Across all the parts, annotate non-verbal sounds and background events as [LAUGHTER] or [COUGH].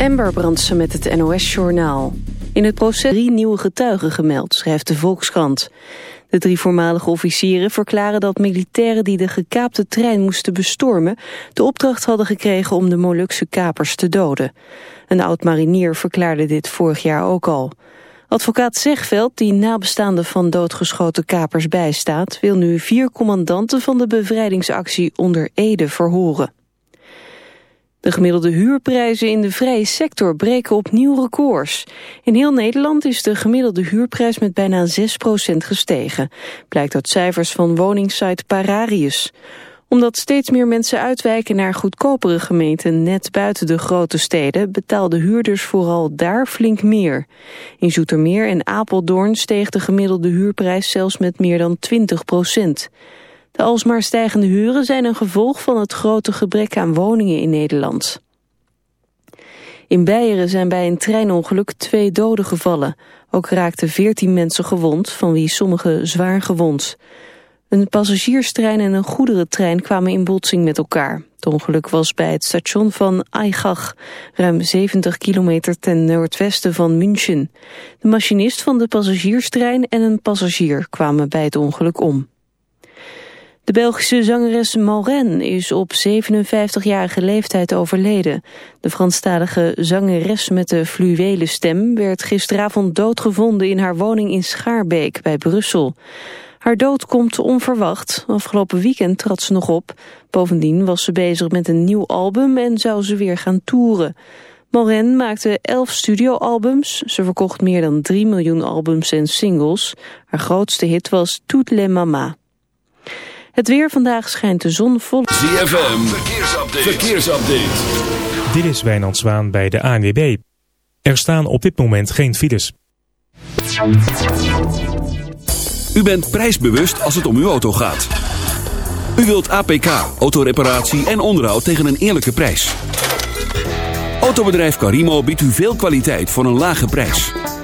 Amber Brandsen met het NOS-journaal. In het proces drie nieuwe getuigen gemeld, schrijft de Volkskrant. De drie voormalige officieren verklaren dat militairen die de gekaapte trein moesten bestormen... de opdracht hadden gekregen om de Molukse kapers te doden. Een oud-marinier verklaarde dit vorig jaar ook al. Advocaat Zegveld, die nabestaanden van doodgeschoten kapers bijstaat... wil nu vier commandanten van de bevrijdingsactie onder Ede verhoren. De gemiddelde huurprijzen in de vrije sector breken opnieuw records. In heel Nederland is de gemiddelde huurprijs met bijna 6% gestegen. Blijkt uit cijfers van woningsite Pararius. Omdat steeds meer mensen uitwijken naar goedkopere gemeenten net buiten de grote steden, betaalden huurders vooral daar flink meer. In Zoetermeer en Apeldoorn steeg de gemiddelde huurprijs zelfs met meer dan 20 procent. De alsmaar stijgende huren zijn een gevolg van het grote gebrek aan woningen in Nederland. In Beieren zijn bij een treinongeluk twee doden gevallen. Ook raakten veertien mensen gewond, van wie sommigen zwaar gewond. Een passagierstrein en een goederentrein kwamen in botsing met elkaar. Het ongeluk was bij het station van Aigach, ruim 70 kilometer ten noordwesten van München. De machinist van de passagierstrein en een passagier kwamen bij het ongeluk om. De Belgische zangeres Maureen is op 57-jarige leeftijd overleden. De Franstalige zangeres met de fluwelen stem werd gisteravond doodgevonden in haar woning in Schaarbeek bij Brussel. Haar dood komt onverwacht. Afgelopen weekend trad ze nog op. Bovendien was ze bezig met een nieuw album en zou ze weer gaan toeren. Maureen maakte elf studioalbums. Ze verkocht meer dan 3 miljoen albums en singles. Haar grootste hit was Toute les Mama. Het weer vandaag schijnt de zon vol. ZFM, verkeersupdate. verkeersupdate. Dit is Wijnand Zwaan bij de ANWB. Er staan op dit moment geen files. U bent prijsbewust als het om uw auto gaat. U wilt APK, autoreparatie en onderhoud tegen een eerlijke prijs. Autobedrijf Carimo biedt u veel kwaliteit voor een lage prijs.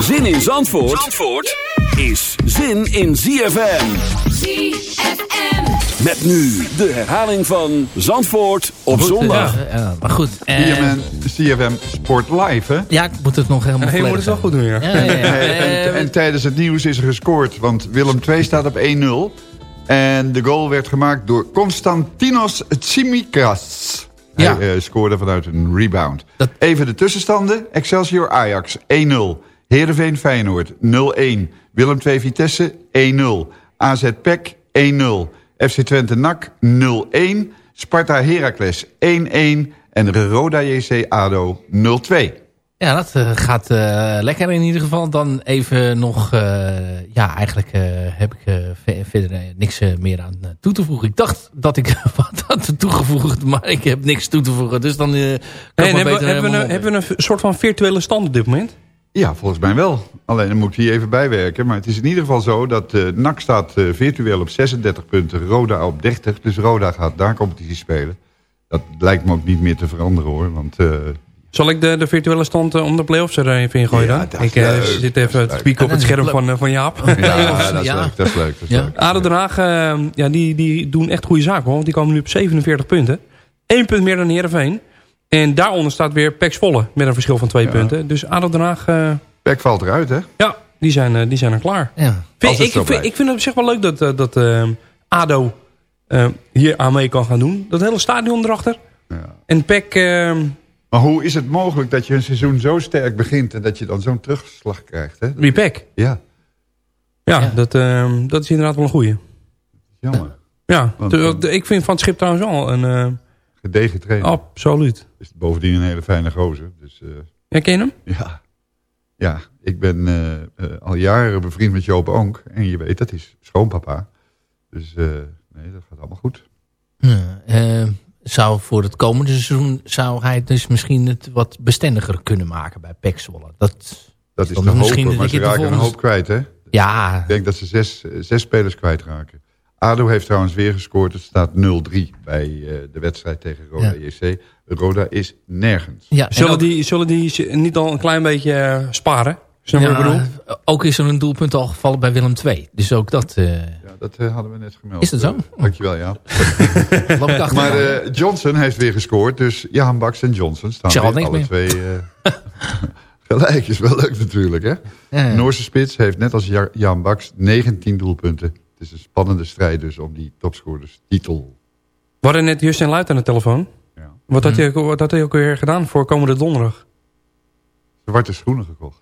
Zin in Zandvoort, Zandvoort is zin in ZFM. ZFM. Met nu de herhaling van Zandvoort op Goed, zondag. Ja, ja, maar goed. eh, CFM, Sport Live, hè? ja, ik moet het nog helemaal Ja, je moet het wel goed doen, ja. Ja, ja, ja. [LAUGHS] en, en tijdens het nieuws is er gescoord, want Willem II staat op 1-0. En de goal werd gemaakt door Konstantinos Tsimikas. Ja. Hij eh, scoorde vanuit een rebound. Dat- Even de tussenstanden. Excelsior Ajax 1-0. Heerenveen Feyenoord 0-1. Willem II Vitesse 1-0. AZ PEC 1-0. FC Twente NAC 0-1. Sparta Heracles 1-1. En Roda JC ADO 0-2. Ja, dat eh, gaat eh, lekker in ieder geval. Dan even nog... eh, ja, eigenlijk eh, heb ik eh, ve- verder niks meer aan toe te voegen. Ik dacht dat ik [LAUGHS] wat had toegevoegd, maar ik heb niks toe te voegen. Dus dan... eh, Nee, hebben, we, beter hebben, we een, hebben we een soort van virtuele stand op dit moment? Ja, volgens mij wel. Alleen dan moet hier even bijwerken. Maar het is in ieder geval zo dat eh NAC staat eh, virtueel op 36 punten. Roda op 30. Dus Roda gaat daar competitie spelen. Dat lijkt me ook niet meer te veranderen hoor. Want eh, Zal ik de, de virtuele stand eh, om de play-offs er even in gooien Ja, dan? dat is Ik eh, leuk. zit even te leuk. spieken op het scherm van, eh, van Jaap. ja, dat is Ja. leuk. Dat is leuk. Dat is Ja. leuk. ADO Den Haag, eh, ja, die, die doen echt goede zaken hoor. Want die komen nu op 47 punten. Eén punt meer dan Heerenveen. En daaronder staat weer Pek Zwolle met een verschil van twee punten. Dus ADO Den Haag, eh, Pek valt eruit hè. ja, die zijn, eh, die zijn er klaar. Ja. Vind- ik, vind, ik vind het op zich wel leuk dat, eh, dat eh, ADO eh, hier aan mee kan gaan doen. Dat hele stadion erachter. Ja. En Pek... eh, Maar hoe is het mogelijk dat je een seizoen zo sterk begint... en dat je dan zo'n terugslag krijgt hè? wie Pek? Ja, Ja, Ja. Dat, eh, dat is inderdaad wel een goeie. jammer. Ja, Want, eh, ik vind Van het Schip trouwens wel een, eh, gedegen trainer. Absoluut. Is bovendien een hele fijne gozer. Dus, uh, Herken je hem? Ja. Ja, ik ben uh, uh, al jaren bevriend met Joop Onk. En je weet, dat is schoonpapa. Dus nee, dat gaat allemaal goed. Zou voor het komende seizoen zou hij dus misschien het wat bestendiger kunnen maken bij Pek Zwolle. Dat, dat is de hoop, maar ze raken een hoop kwijt, hè? Ja. Ik denk dat ze zes, zes spelers kwijtraken. ADO heeft trouwens weer gescoord. Het staat 0-3 bij uh, de wedstrijd tegen Roda ja. JC. Roda is nergens. Ja, zullen, ook, die, zullen die niet al een klein beetje uh, sparen? Ja, ook is er een doelpunt al gevallen bij Willem II. Dus ook dat... Uh... Ja, dat hadden we net gemeld. Is dat zo? dankjewel, ja. [LAUGHS] maar Johnson heeft weer gescoord. Dus Jan Baks en Johnson staan weer alle meer. twee... [LAUGHS] gelijk is wel leuk natuurlijk, hè? Ja, Noorse spits heeft net als Jan Baks 19 doelpunten is een spannende strijd dus om die topscorers titel. We hadden net Justin Luit aan de telefoon. Ja. Wat, had hij, wat had hij ook weer gedaan voor komende donderdag? Zwarte schoenen gekocht.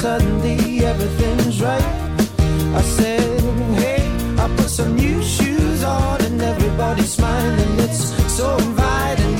suddenly everything's right. I said, hey, I put some new shoes on and everybody's smiling. It's so inviting,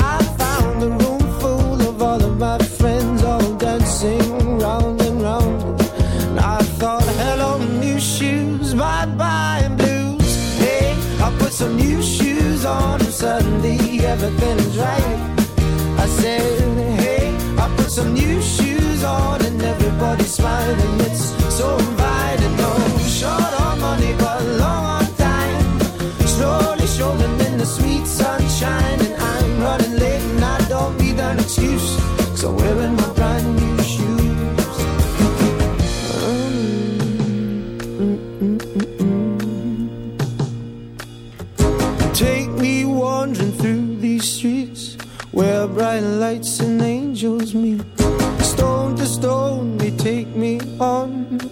everything's right. I said, hey, I put some new shoes on, and everybody's smiling. It's so inviting, no short on money, but long on time. Slowly strolling in the sweet sunshine And I'm running late and I don't need an excuse Cause I'm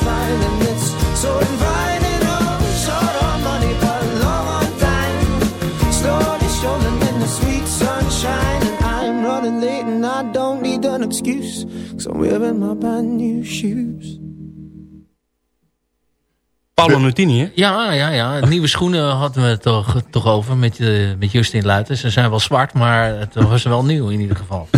Smiling. It's so inviting. Oh, short on money, but long on time. Slowly strolling in the sweet sunshine. And I'm running late and I don't need an excuse. Cause I'm wearing my brand new shoes. Paolo Nutini, hè? Ja, ja, ja. Nieuwe schoenen hadden we het toch, toch over met, uh, met Justin Luiten. Ze zijn wel zwart, maar het was wel nieuw in ieder geval. [LAUGHS]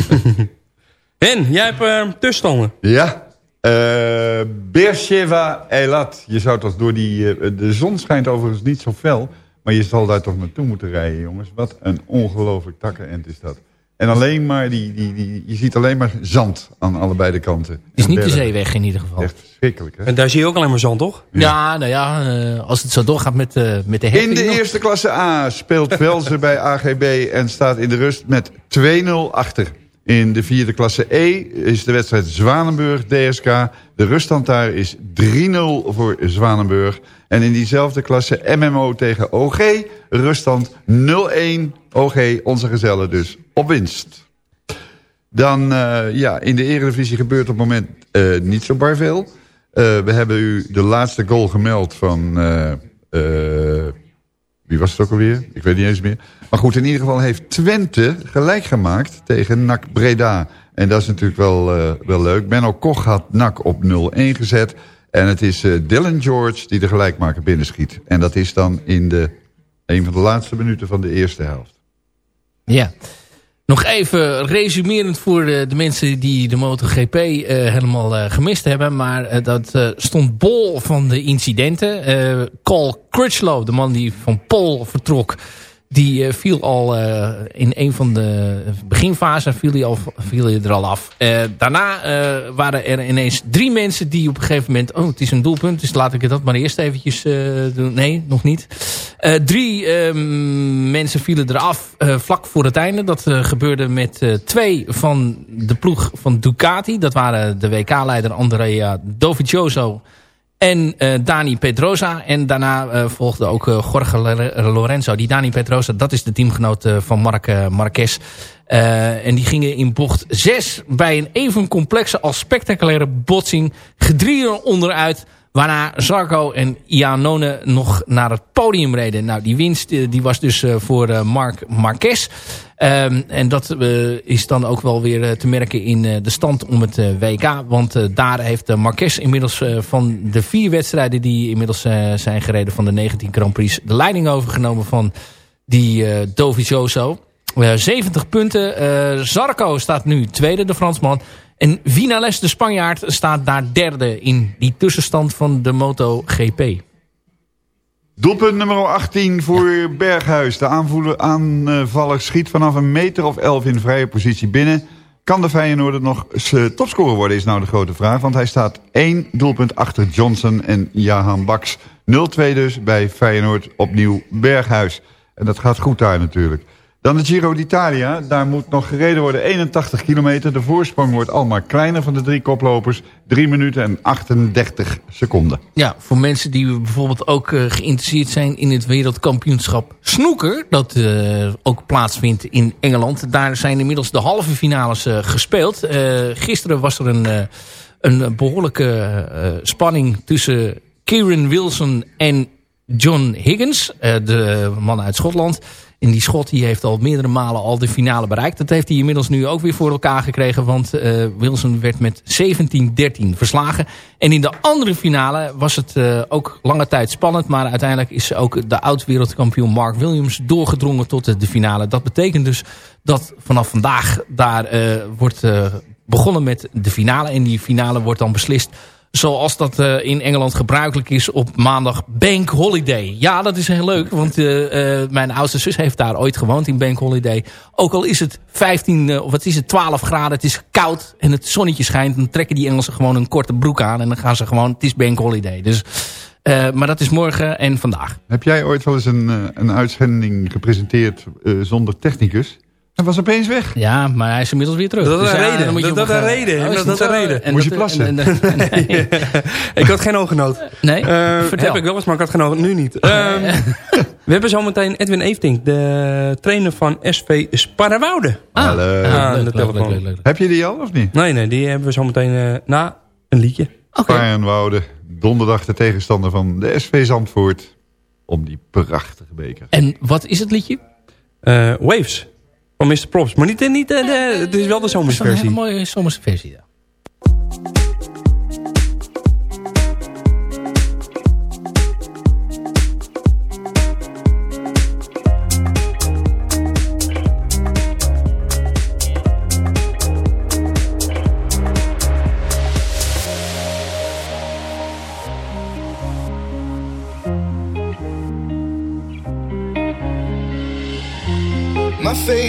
Ben, jij hebt uh, tussenstanden. Ja. Uh, Beersheva Eilat. Je zou toch door die... Uh, de zon schijnt overigens niet zo fel. Maar je zal daar toch naartoe moeten rijden, jongens. Wat een ongelooflijk takkenend is dat. En alleen maar die, die, die, je ziet alleen maar zand aan allebei de kanten. Het is En niet de zeeweg in ieder geval. Echt verschrikkelijk, hè? En daar zie je ook alleen maar zand, toch? Ja, nou ja, eh, als het zo doorgaat met, eh, met de In herfst. de eerste klasse A speelt Velzen bij AGB en staat in de rust met 2-0 achter. In de vierde klasse E is de wedstrijd Zwanenburg-DSK. De ruststand daar is 3-0 voor Zwanenburg. En in diezelfde klasse MMO tegen OG, ruststand 0-1. OG, onze gezellen dus, op winst. Dan, eh, ja, in de Eredivisie gebeurt op het moment eh, niet zo bar veel. Eh, we hebben u de laatste goal gemeld van... wie was het ook alweer? Ik weet niet eens meer. Maar goed, in ieder geval heeft Twente gelijk gemaakt tegen NAC Breda. En dat is natuurlijk wel, eh, wel leuk. Benno Koch had NAC op 0-1 gezet. En het is eh, Dylan George die de gelijkmaker binnenschiet. En dat is dan in de, een van de laatste minuten van de eerste helft. Ja. Nog even resumerend voor de, de mensen die de MotoGP eh, helemaal eh, gemist hebben. Maar eh, dat eh, stond bol van de incidenten. Eh Cole Crutchlow, de man die van Pol vertrok... Die eh, viel al eh, in een van de beginfasen viel hij, al, viel er al af. Eh, daarna waren er ineens drie mensen die op een gegeven moment... Oh, het is een doelpunt, dus laat ik dat maar eerst eventjes doen. Nee, nog niet. Drie ehm, mensen vielen eraf vlak voor het einde. Dat gebeurde met twee van de ploeg van Ducati. Dat waren de WK-leider Andrea Dovizioso en eh, Dani Pedrosa. En daarna eh, volgde ook eh, Jorge Lorenzo. Die Dani Pedrosa, dat is de teamgenoot van Marc eh, Marquez. En die gingen in bocht 6 bij een even complexe als spectaculaire botsing gedrieën onderuit. Waarna Zarco en Iannone nog naar het podium reden. Nou, die winst eh, die was dus eh, voor eh, Marc Marquez. Ehm, en dat is dan ook wel weer te merken in de stand om het WK. Want daar heeft uh, Marquez inmiddels van de vier wedstrijden... die inmiddels zijn gereden van de 19 Grand Prix... de leiding overgenomen van die eh Dovizioso. Eh, 70 punten. Zarco staat nu tweede, de Fransman. En Vinales, de Spanjaard, staat daar derde... in die tussenstand van de MotoGP. Doelpunt nummer 18 voor Berghuis. De aanvaller schiet vanaf een meter of 11 in vrije positie binnen. Kan de Feyenoorder nog zijn topscorer worden, is nou de grote vraag. Want hij staat één doelpunt achter Johnson en Jahan Baks. 0-2 dus bij Feyenoord opnieuw Berghuis. En dat gaat goed daar natuurlijk. Dan de Giro d'Italia. Daar moet nog gereden worden 81 kilometer. De voorsprong wordt al maar kleiner van de drie koplopers. 3 minuten en 38 seconden. Ja, voor mensen die bijvoorbeeld ook uh, geïnteresseerd zijn in het wereldkampioenschap snoeker. Dat uh, ook plaatsvindt in Engeland. Daar zijn inmiddels de halve finales uh, gespeeld. gisteren was er een, een behoorlijke spanning tussen Kieran Wilson en John Higgins. de man uit Schotland. En die Schot die heeft al meerdere malen al de finale bereikt. Dat heeft hij inmiddels nu ook weer voor elkaar gekregen. Want uh, Wilson werd met 17-13 verslagen. En in de andere finale was het uh, ook lange tijd spannend. Maar uiteindelijk is ook de oud-wereldkampioen Mark Williams doorgedrongen tot de, finale. Dat betekent dus dat vanaf vandaag daar uh, wordt begonnen met de finale. En die finale wordt dan beslist zoals dat uh, in Engeland gebruikelijk is op maandag Bank Holiday. Ja, dat is heel leuk, want uh, uh, mijn oudste zus heeft daar ooit gewoond in Bank Holiday. Ook al is het 15, of wat is het, 12 graden, het is koud en het zonnetje schijnt... dan trekken die Engelsen gewoon een korte broek aan en dan gaan ze gewoon, het is Bank Holiday. Dus, maar dat is morgen en vandaag. Heb jij ooit wel eens een, een uitzending gepresenteerd zonder technicus? Hij was opeens weg. Ja, maar hij is inmiddels weer terug. Dat is dus een ja, reden. Moet dat is een reden. Oh, dat is een reden. En Moest je plassen? En, en, [LAUGHS] en, nee. [LAUGHS] ik had geen oogenoot. Nee? Uh, Vertel. Heb ik wel eens, maar ik had geen. Nu niet. Uh, [LAUGHS] we hebben zometeen Edwin Eefting, de trainer van SV Sparrewoude. Ah, Hallo. Ah, leuk, de telefoon. leuk, leuk, Heb je die al of niet? Nee, nee, die hebben we zometeen uh, na een liedje. Okay. Sparrenwoude, donderdag de tegenstander van de SV Zandvoort. Om die prachtige beker. En wat is het liedje? Uh, Waves. Van Mr. Props. Maar niet, niet de, de, het is wel de zomerse versie. Een mooie zomerse versie, ja.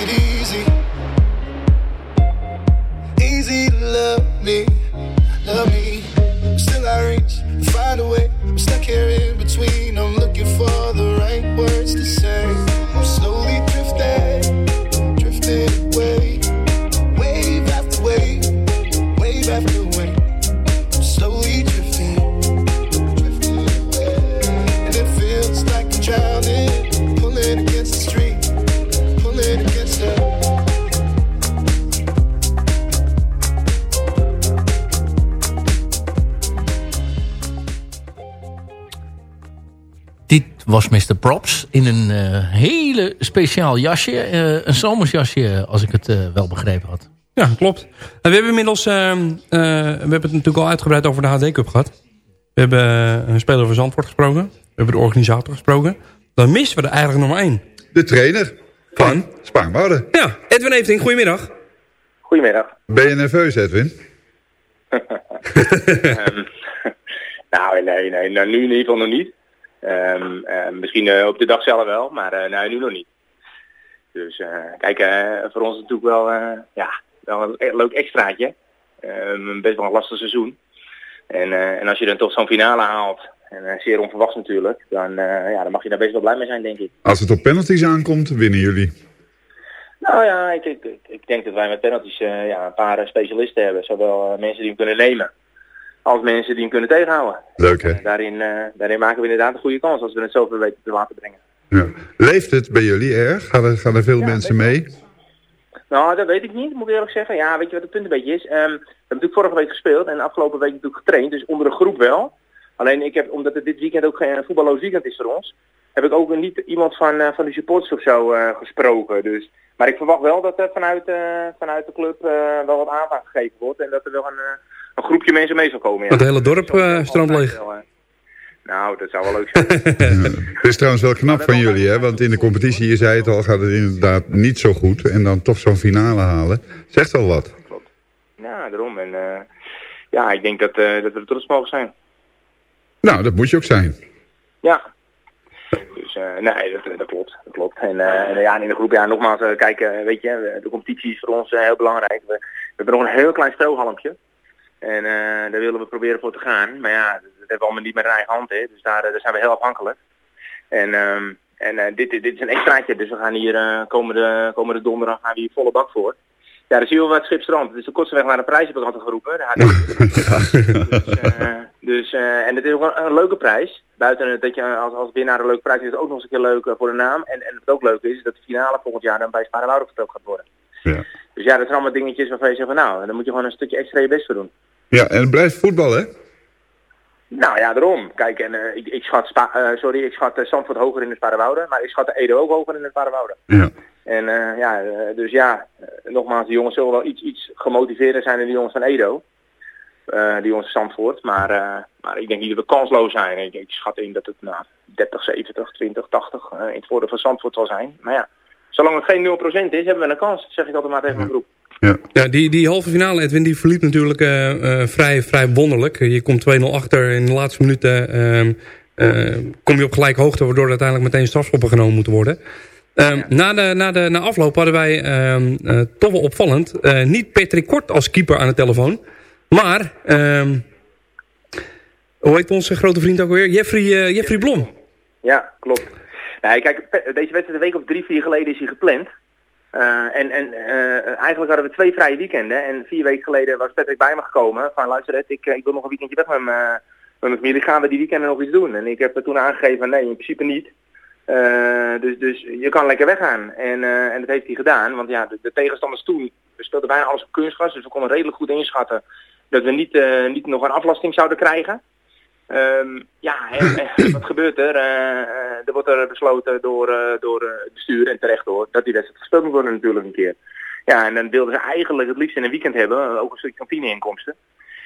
It easy. Was Mr. Props in een eh, hele speciaal jasje. eh, een zomersjasje, als ik het eh, wel begrepen had. Ja, klopt. En we hebben inmiddels, ehm, eh, we hebben het natuurlijk al uitgebreid over de HD Cup gehad. We hebben een speler van Zandvoort gesproken. We hebben de organisator gesproken. Dan missen we er eigenlijk nog maar één. De trainer van Spaarnwoude. Ja, Edwin Evening, goedemiddag. Goedemiddag. Ben je nerveus, Edwin? [LAUGHS] Ehm, [LAUGHS] nou, nee, nee, nou, nu in ieder geval nog niet. Ehm, eh, misschien eh, op de dag zelf wel, maar eh, nee, nu nog niet. Dus kijk, voor ons is het natuurlijk wel, ja, wel een e- leuk extraatje. Ehm, best wel een lastig seizoen. En, en als je dan toch zo'n finale haalt, en zeer onverwachts natuurlijk, dan, ja, dan mag je daar best wel blij mee zijn, denk ik. Als het op penalties aankomt, winnen jullie. Nou ja, ik, ik, ik- denk dat wij met penalties ja, een paar specialisten hebben. Zowel mensen die hem kunnen nemen, als mensen die hem kunnen tegenhouden. Leuk, hè? Daarin, eh, daarin maken we inderdaad een goede kans als we het zoveel weten te laten brengen. Ja. Leeft het bij jullie erg? Gaan er, gaan er veel Ja, mensen mee? Nou, dat weet ik niet, moet ik eerlijk zeggen. Ja, weet je wat het punt een beetje is? Ehm, we hebben natuurlijk vorige week gespeeld en afgelopen week natuurlijk getraind, dus onder een groep wel. Alleen ik heb, omdat het dit weekend ook geen voetballoos weekend is voor ons, heb ik ook niet iemand van, eh, van de supporters of zo eh, gesproken. Dus, maar ik verwacht wel dat er vanuit, eh, vanuit de club eh, wel wat aandacht gegeven wordt en dat er wel een, eh, een groepje mensen mee zal komen. Ja. Het hele dorp eh stroomt leeg. Nou, dat zou wel leuk zijn. [LAUGHS] Het is trouwens wel knap van jullie, hè? Want in de competitie, je zei het al, gaat het inderdaad niet zo goed. En dan toch zo'n finale halen. Zegt al wat. ja, daarom. En eh, ja, ik denk dat, eh, dat we er trots mogen zijn. Nou, dat moet je ook zijn. Ja. Dus eh, nee, dat, dat klopt. Dat klopt. En, eh, en ja, en in de groep, ja, nogmaals, eh, kijk, weet je, de competitie is voor ons heel belangrijk. We, we hebben nog een heel klein strohalmpje. En eh, daar willen we proberen voor te gaan. Maar ja, dat hebben we allemaal niet met een eigen hand, hè. Dus daar, eh, daar zijn we heel afhankelijk. En, ehm, en eh, dit, dit is een extraatje, dus we gaan hier eh, komende, komende donderdag gaan we hier volle bak voor. Ja, dan zie je wel wat Schipstrand. Het is de kortste weg naar de prijs, heb ik altijd geroepen. Ja, [LAUGHS] dus, dus, en het is ook een, een leuke prijs. Buiten het dat je als, als winnaar een leuke prijs is, het ook nog eens een keer leuk voor de naam. En, en wat ook leuk is, is dat de finale volgend jaar dan bij Sparenwoude verteld gaat worden. Ja. Dus ja, dat zijn allemaal dingetjes waarvan je zegt van nou, dan moet je gewoon een stukje extra je best voor doen. ja, en het blijft voetbal, hè? Nou ja, daarom. Kijk, en eh, ik, ik schat, Spa, eh, sorry, ik schat uh, Zandvoort hoger in het Sparenwoude, maar ik schat de Edo ook hoger in het Sparenwoude. Ja. En eh, ja, eh, dus ja, eh, nogmaals, de jongens zullen wel iets, iets gemotiveerder zijn dan de jongens van Edo. Eh die jongens van Zandvoort. Maar, eh, maar ik denk niet dat we kansloos zijn. Ik, ik schat in dat het nou, 30, 70, 20, 80 eh, in het voordeel van Zandvoort zal zijn. Maar ja, zolang het geen 0% is, hebben we een kans. Dat zeg ik altijd maar tegen mijn groep. Ja, die, die halve finale, Edwin, die verliep natuurlijk eh, eh, vrij, vrij wonderlijk. Je komt 2-0 achter in de laatste minuten. ehm, eh, kom je op gelijk hoogte, waardoor er uiteindelijk meteen strafschoppen genomen moeten worden. Ehm, na, de, na, de, na afloop hadden wij ehm, eh, toch wel opvallend... eh, niet Patrick Kort als keeper aan de telefoon... maar... ehm, hoe heet onze grote vriend ook weer? Jeffrey, eh, Jeffrey Blom. Ja, klopt. Nee, kijk, deze wedstrijd een week of drie, vier geleden is hij gepland. Eh, en en eh, eigenlijk hadden we twee vrije weekenden. En vier weken geleden was Patrick bij me gekomen. Van luister ik, eh, ik wil nog een weekendje weg met, me, met mijn familie. Gaan we die weekenden nog iets doen? En ik heb toen aangegeven, nee, in principe niet. Dus, dus je kan lekker weggaan. En, en dat heeft hij gedaan. Want ja, de, de tegenstanders toen, speelden bijna alles op kunstgras. Dus we konden redelijk goed inschatten dat we niet, niet nog een aflasting zouden krijgen. Ehm, ja, en, [CLEARS THROAT] en wat gebeurt er? Eh, eh, er wordt er besloten door, eh, door het bestuur en terecht door dat die wedstrijd gespeeld moet worden natuurlijk een keer. Ja, en dan wilden ze eigenlijk het liefst in een weekend hebben, ook een stukje kantineinkomsten.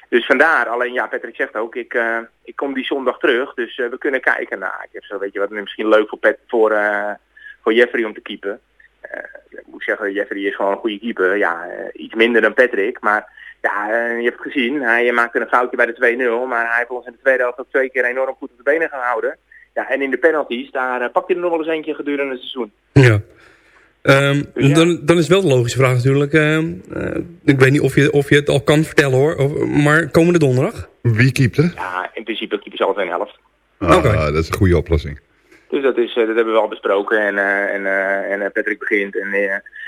Dus vandaar, alleen ja, Patrick zegt ook, ik, ik kom die zondag terug, dus we kunnen kijken. Nou, ik heb zo, weet je wat, misschien leuk voor, Pat, voor, voor Jeffrey om te keepen. Eh, ik moet zeggen, Jeffrey is gewoon een goede keeper. Ja, eh, iets minder dan Patrick, maar ja, eh, je hebt het gezien. Hij maakte een foutje bij de 2-0, maar hij heeft ons in de tweede helft ook twee keer enorm goed op de benen gehouden. Ja, en in de penalties, daar pakt hij er nog wel eens eentje gedurende het seizoen. Ja. Ehm, Dus ja. dan, dan is wel de logische vraag natuurlijk. ehm, eh, ik weet niet of je, of je het al kan vertellen hoor. Of, maar komende donderdag? Wie keept er? Ja, in principe keeper ze altijd een helft. Ah, Oké. dat is een goede oplossing. Dus dat, is, eh, dat hebben we al besproken. En, eh, en, eh, en Patrick begint. En,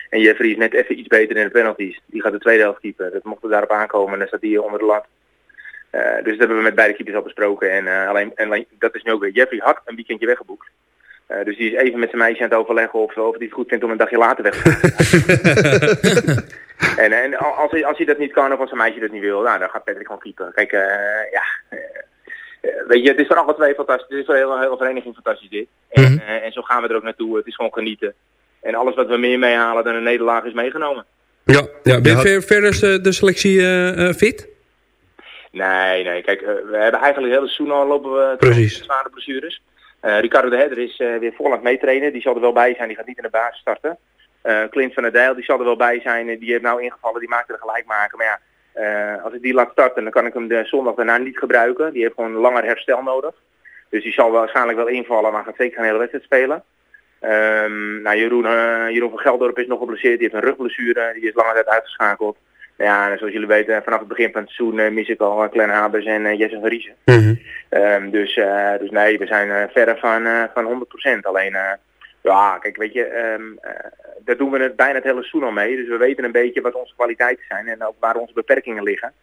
en Jeffrey is net even iets beter in de penalties. Die gaat de tweede helft keeper. Dat mocht er daarop aankomen. En dan staat die onder de lat. Dus dat hebben we met beide keepers al besproken. En, alleen, en dat is nu ook weer. Jeffrey had een weekendje weggeboekt. Dus die is even met zijn meisje aan het overleggen of, of hij het goed vindt om een dagje later weg te gaan. [LAUGHS] en, en als, hij, als hij dat niet kan of als zijn meisje dat niet wil, nou, dan gaat Patrick gewoon keeper. Kijk, ja, weet je, het is voor alle twee fantastisch. Het is voor de hele, hele vereniging fantastisch dit. En, Mhm. eh, en zo gaan we er ook naartoe. Het is gewoon genieten. En alles wat we meer meehalen dan een nederlaag is meegenomen. Ja, ja. ben je Ja. ver, verder is de, selectie eh, eh, fit? Nee, nee. Kijk, eh, we hebben eigenlijk het hele seizoen al lopen we Precies. zware blessures. Eh, Ricardo de Hedder is eh, weer het meetrainen. Die zal er wel bij zijn. Die gaat niet in de basis starten. Eh, Clint van der Dijl, die zal er wel bij zijn. Eh, Die heeft nou ingevallen. Die maakt er gelijk maken. Maar ja, eh, als ik die laat starten, dan kan ik hem de zondag daarna niet gebruiken. Die heeft gewoon langer herstel nodig. Dus die zal waarschijnlijk wel invallen, maar gaat zeker geen hele wedstrijd spelen. Ehm, nou, Jeroen, eh, Jeroen van Geldorp is nog geblesseerd. Die heeft een rugblessure. Die is lange tijd uitgeschakeld. Ja, en zoals jullie weten, vanaf het begin van het seizoen eh, mis ik al Glenn Habers en eh, Jesse van Riezen. Ehm, dus, eh, dus nee, we zijn eh, verre van, eh, van 100%. Alleen, eh, ja, kijk, weet je, eh, daar doen we het bijna het hele seizoen al mee. Dus we weten een beetje wat onze kwaliteiten zijn en ook waar onze beperkingen liggen.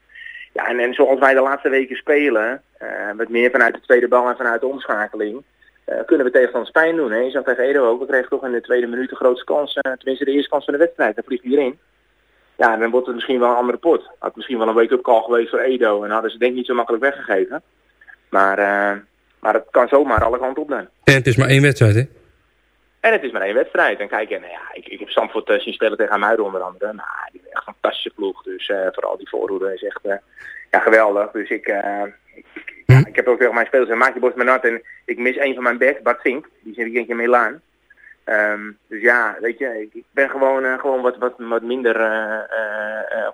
Ja, en, en zoals wij de laatste weken spelen, eh, met meer vanuit de tweede bal en vanuit de omschakeling, eh, kunnen we tegenstanders pijn doen. Hè? Je zag tegen Edo ook, we kregen toch in de tweede minuut de grootste kans, tenminste de eerste kans van de wedstrijd. Dan vliegt erin. Ja, dan wordt het misschien wel een andere pot. Had misschien wel een wake-up call geweest voor Edo en hadden ze denk ik niet zo makkelijk weggegeven. Maar, maar het kan zomaar alle kanten op. En het is maar één wedstrijd, hè? En het is maar één wedstrijd. En kijk, en, nou ja, ik, ik heb Zandvoort eh, zien spelen tegen Muiden onder andere. Nou, die is echt een fantastische ploeg. Dus eh, vooral die voorhoede is echt eh, ja, geweldig. Dus ik, eh, ik, ik, ja, ik heb ook tegen mijn spelers gezegd, maak je borst maar nat. En ik mis een van mijn backs, Bart Zink. Die is een weekendje in Milaan. Ehm, dus ja, weet je, ik, ben gewoon, gewoon wat, wat, wat minder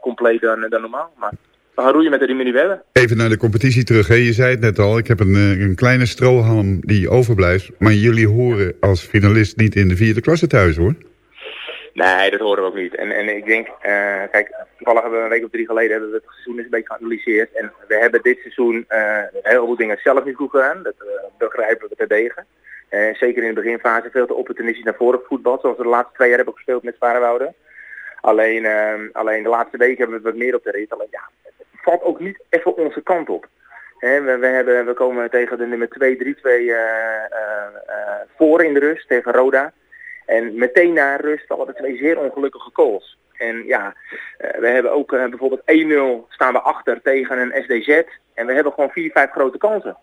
compleet dan, dan normaal. Maar gaan roeien met de hebben. Even naar de competitie terug. Hè. Je zei het net al, ik heb een, eh, een kleine strohalm die overblijft. Maar jullie horen als finalist niet in de vierde klasse thuis hoor. Nee, dat horen we ook niet. En, en ik denk, eh, kijk, toevallig hebben we een week of drie geleden hebben we het seizoen eens een beetje geanalyseerd. En we hebben dit seizoen eh, een heleboel dingen zelf niet goed gedaan. Dat eh, begrijpen we terdege. Eh zeker in de beginfase veel te opportunistisch naar voren voetbal. Zoals we de laatste twee jaar hebben gespeeld met Sparenwouden. Alleen, ehm, alleen de laatste weken hebben we wat meer op de rit. Alleen ja, het valt ook niet even onze kant op. Hè, we, we, hebben, we komen tegen de nummer 2, 3, 2 voor in de rust tegen Roda. En meteen na rust vallen er twee zeer ongelukkige goals. En ja, eh, we hebben ook eh, bijvoorbeeld 1-0 staan we achter tegen een SDZ. En we hebben gewoon 4, 5 grote kansen.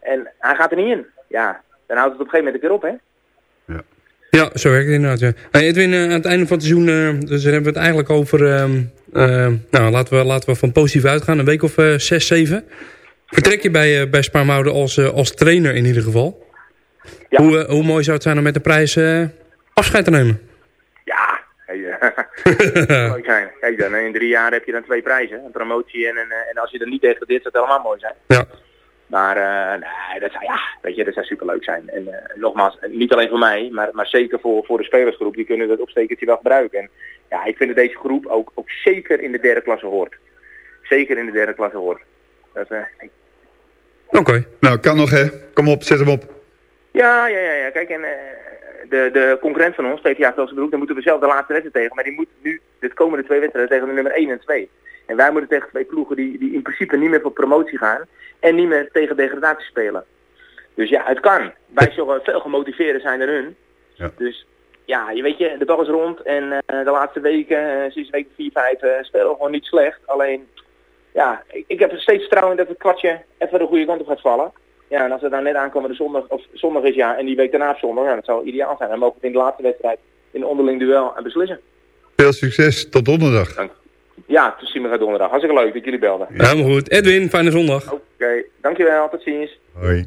En hij gaat er niet in. Ja, dan houdt het op een gegeven moment een keer op, hè? Ja. Zo werkt het inderdaad. Ja. Hey Edwin, uh, aan het einde van het seizoen, uh, dus hebben we het eigenlijk over... Uh, nou, laten we, laten we van positief uitgaan. Een week of zes, zeven. Vertrek je bij, bij Spaarmouden als, als trainer in ieder geval? Ja. Hoe, hoe mooi zou het zijn om met de prijs afscheid te nemen? Ja, [LAUGHS] mooi zijn. Kijk dan, in drie jaar heb je dan twee prijzen. Een promotie en, en, en als je er niet tegen dit, zou het helemaal mooi zijn. Ja. Maar uh, nee, dat zou, ja, weet je, dat zou superleuk zijn. En uh, nogmaals, niet alleen voor mij, maar, maar zeker voor, voor de spelersgroep. Die kunnen dat opstekertje wel gebruiken. En ja, ik vind dat deze groep ook, ook zeker in de derde klasse hoort. Zeker in de derde klasse hoort. Uh, Oké. Okay. Nou, kan nog hè. Kom op, zet hem op. Ja, ja, ja. ja. Kijk, en de, de concurrent van ons, PvdA Velsenbroek, daar moeten we zelf de laatste wedstrijd tegen. Maar die moet nu de komende twee wedstrijden tegen de nummer 1 en 2. En wij moeten tegen twee ploegen die, die in principe niet meer voor promotie gaan. En niet meer tegen degradatie spelen. Dus ja, het kan. Wij zullen veel gemotiveerder zijn dan hun. Ja. Dus ja, je weet je, de bal is rond. En uh, de laatste weken, uh, sinds week 4, 5, uh, spelen we gewoon niet slecht. Alleen, ja, ik, ik heb er steeds vertrouwen in dat het kwartje even de goede kant op gaat vallen. Ja, en als we dan net aankomen de zondag, of zondag is ja, en die week daarna zondag, ja, dat zou ideaal zijn. Dan mogen we in de laatste wedstrijd in een onderling duel en beslissen. Veel succes, tot donderdag. Dank. Ja, tot zien we donderdag. Hartstikke leuk dat jullie belden. Ja, helemaal goed. Edwin, fijne zondag. Oké, okay, dankjewel. Tot ziens. Hoi.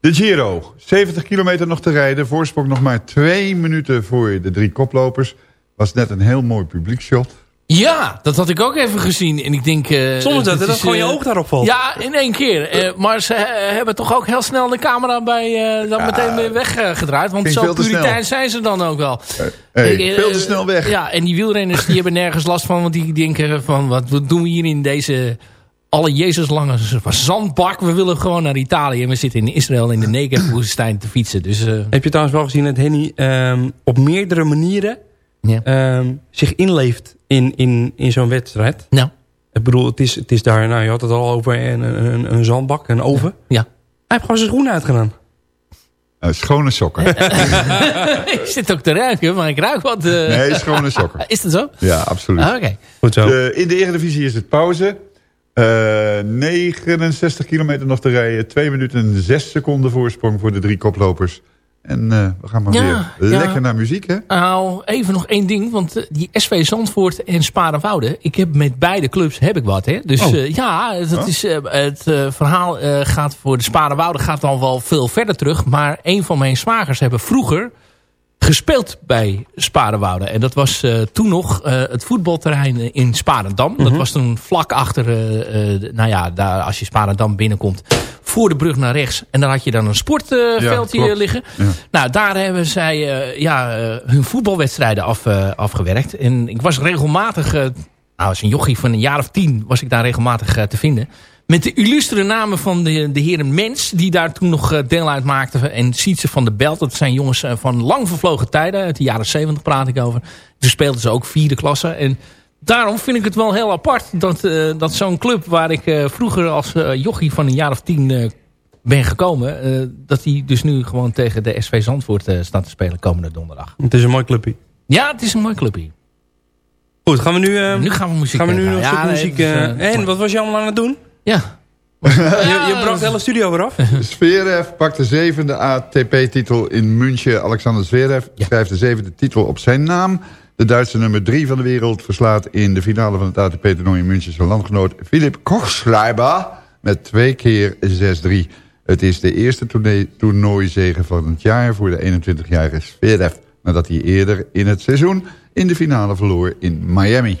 De Giro. 70 kilometer nog te rijden. Voorsprong nog maar twee minuten voor de drie koplopers. Was net een heel mooi publiekshot. Ja, dat had ik ook even gezien. En ik denk... Uh, Soms dat, dat, gewoon je oog daarop valt. Ja, in één keer. Uh, maar ze hebben toch ook heel snel de camera bij uh, dan ja, meteen weer weggedraaid. Want zo puritein zijn ze dan ook wel. Hey, veel te snel weg. Ja, en die wielrenners die hebben nergens last van. Want die denken van, wat doen we hier in deze... Alle Jezus lange zandbak. We willen gewoon naar Italië. En we zitten in Israël in de Negev-woestijn te fietsen. Dus, Heb je trouwens wel gezien dat Henny um, op meerdere manieren ja. um, zich inleeft in, in, in zo'n wedstrijd. Ja. Ik bedoel, het is, het is daar, nou je had het al over, een, een, een zandbak, een oven. Ja. Hij heeft gewoon zijn schoenen uitgedaan. Uh, schone sokken. [LAUGHS] ik zit ook te ruiken, maar ik ruik wat... Uh... Nee, schone sokken. is dat zo? Ja, absoluut. Ah, Oké. Goed zo. De, in de Eredivisie is het pauze. Uh, 69 kilometer nog te rijden. 2 minuten en 6 seconden voorsprong voor de drie koplopers. En uh, we gaan maar ja, weer lekker ja. naar muziek, hè? Nou, even nog één ding. Want uh, die SV Zandvoort en Sparenwoude... ik heb met beide clubs heb ik wat, hè? Dus oh. uh, ja, dat oh. is, het verhaal gaat voor de Sparenwoude... gaat dan wel veel verder terug. Maar een van mijn zwagers hebben vroeger gespeeld bij Sparenwoude. En dat was uh, toen nog uh, het voetbalterrein in Sparendam. Mm -hmm. Dat was toen vlak achter, uh, nou ja, daar, als je Sparendam binnenkomt... voor de brug naar rechts. En daar had je dan een sportveldje ja, liggen. Ja. Nou, daar hebben zij ja, hun voetbalwedstrijden af, afgewerkt. En ik was regelmatig... nou, als een jochie van een jaar of tien was ik daar regelmatig te vinden... Met de illustere namen van de, de heren Mens, die daar toen nog deel uit maakten. En Sietse van de Belt, dat zijn jongens van lang vervlogen tijden. Uit de jaren 70 praat ik over. Toen speelden ze ook vierde klasse. En daarom vind ik het wel heel apart dat, uh, dat zo'n club waar ik uh, vroeger als uh, jochie van een jaar of tien ben gekomen. dat die dus nu gewoon tegen de SV Zandvoort staat te spelen komende donderdag. Het is een mooi clubje. Ja, het is een mooi clubje. Goed, gaan we nu... nu gaan we muziek Gaan we nu nog ja, muziek... en wat was je allemaal aan het doen? [LAUGHS] Ja. je, je bracht de hele studio weer af. [LAUGHS] Zverev pakt de zevende ATP-titel in München. Alexander Zverev ja. schrijft de zevende titel op zijn naam. De Duitse nummer drie van de wereld verslaat in de finale van het ATP-toernooi in München... zijn landgenoot Philip Kochschreiber met twee keer 6-3. Het is de eerste toernooizege van het jaar voor de 21-jarige Zverev... nadat hij eerder in het seizoen in de finale verloor in Miami.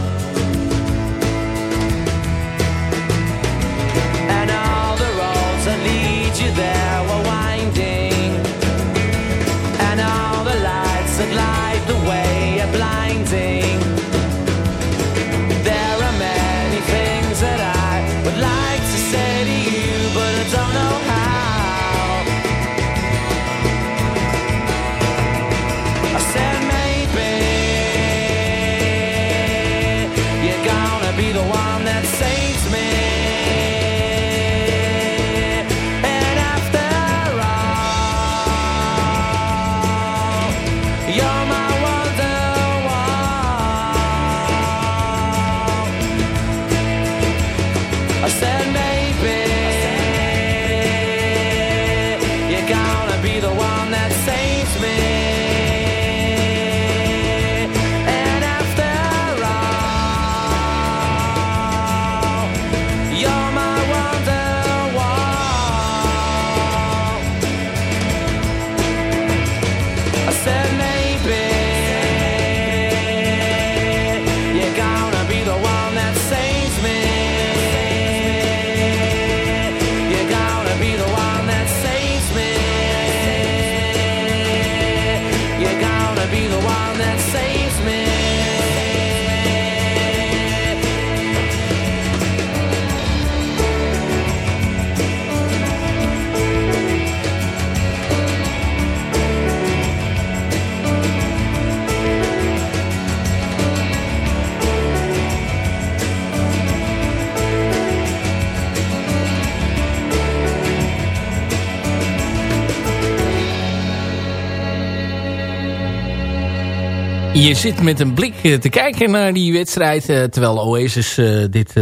Je zit met een blik eh, te kijken naar die wedstrijd. eh, terwijl Oasis eh, dit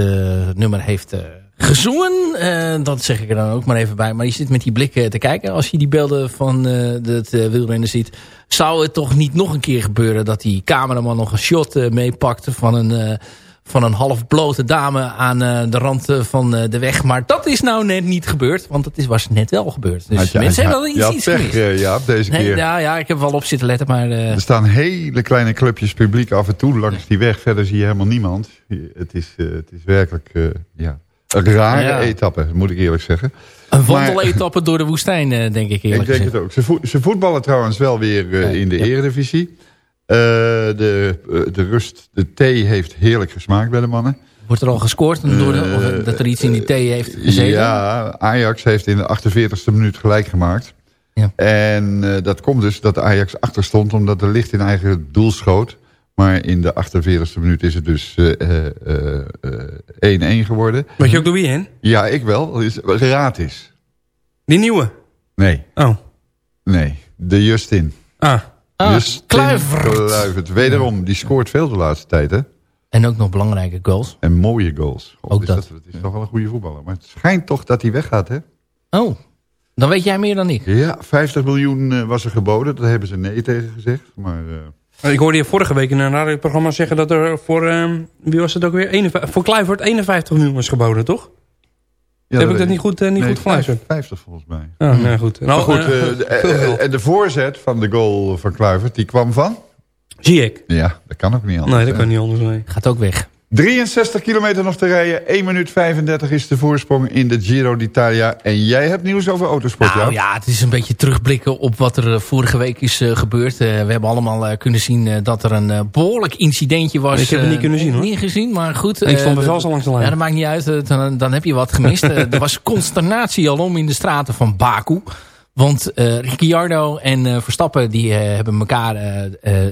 nummer heeft gezongen. Dat zeg ik er dan ook maar even bij. Maar je zit met die blik te kijken. Als je die beelden van het eh, wielrennen ziet. Zou het toch niet nog een keer gebeuren dat die cameraman nog een shot eh, meepakt van een... van een half blote dame aan eh, de rand eh, van eh, de weg. Maar dat is nou net niet gebeurd. Want dat is, was net wel gebeurd. Dus Had je- mensen had- hebben wel iets, iets pech, gemist. Jaap, deze Nee, keer. ja, ja, ik heb wel op zitten letten. Maar Er staan hele kleine clubjes publiek af en toe langs die weg. Verder zie je helemaal niemand. Het is, het is werkelijk ja, een rare Ja. etappe, moet ik eerlijk zeggen. een wandeletappe door de woestijn, denk ik [LAUGHS] Ik eerlijk denk gezegd. het ook. Ze, ze voetballen trouwens wel weer in de ja. eredivisie. Eh, de, eh, de rust, de thee heeft heerlijk gesmaakt bij de mannen. Wordt er al gescoord door de, of Eh, dat er iets in die thee heeft gezeten? Ja, Ajax heeft in de 48e minuut gelijk gemaakt. Ja. En eh, dat komt dus dat Ajax achter stond omdat er licht in eigen doel schoot. Maar in de 48e minuut is het dus eh, eh, eh, 1-1 geworden. Weet je ook door wie heen? Ja, ik wel. Is gratis. Die nieuwe? Nee, Oh. nee. De Justin. Ah. Ah, Justin Kluivert. Kluivert. Wederom, die scoort veel de laatste tijd, hè? En ook nog belangrijke goals. En mooie goals. God, Ook is dat. Het is toch wel een goede voetballer. Maar het schijnt toch dat hij weggaat, hè? Oh, dan weet jij meer dan ik. Ja, 50 miljoen eh, was er geboden. Daar hebben ze nee tegen gezegd. Maar eh, Ik hoorde je vorige week in een radioprogramma zeggen dat er voor, ehm, wie was het ook weer, 51, voor Kluivert 51 miljoen was geboden, toch? Ja, Heb ik dat niet goed, eh, niet nee, goed geluisterd? 50 volgens mij. Ja, nee, goed. Maar Nou, goed, eh, eh, de- veel eh, en de voorzet van de goal van Kluivert, die kwam van? Zie ik. Ja, dat kan ook niet anders. Nee, dat kan niet anders. Nee. Gaat ook weg. 63 kilometer nog te rijden. 1 minuut 35 is de voorsprong in de Giro d'Italia. En jij hebt nieuws over autosport, Nou ja? ja, het is een beetje terugblikken op wat er eh, vorige week is eh, gebeurd. Eh, we hebben allemaal eh, kunnen zien eh, dat er een eh, behoorlijk incidentje was. Ik heb het niet kunnen zien, hoor. Niet gezien, maar goed. Ik stond er wel zo langs de lijn. Ja, dat maakt niet uit. Dan, dan heb je wat gemist. Er was consternatie alom in de straten van Baku. Want eh Ricciardo en eh, Verstappen die eh, hebben elkaar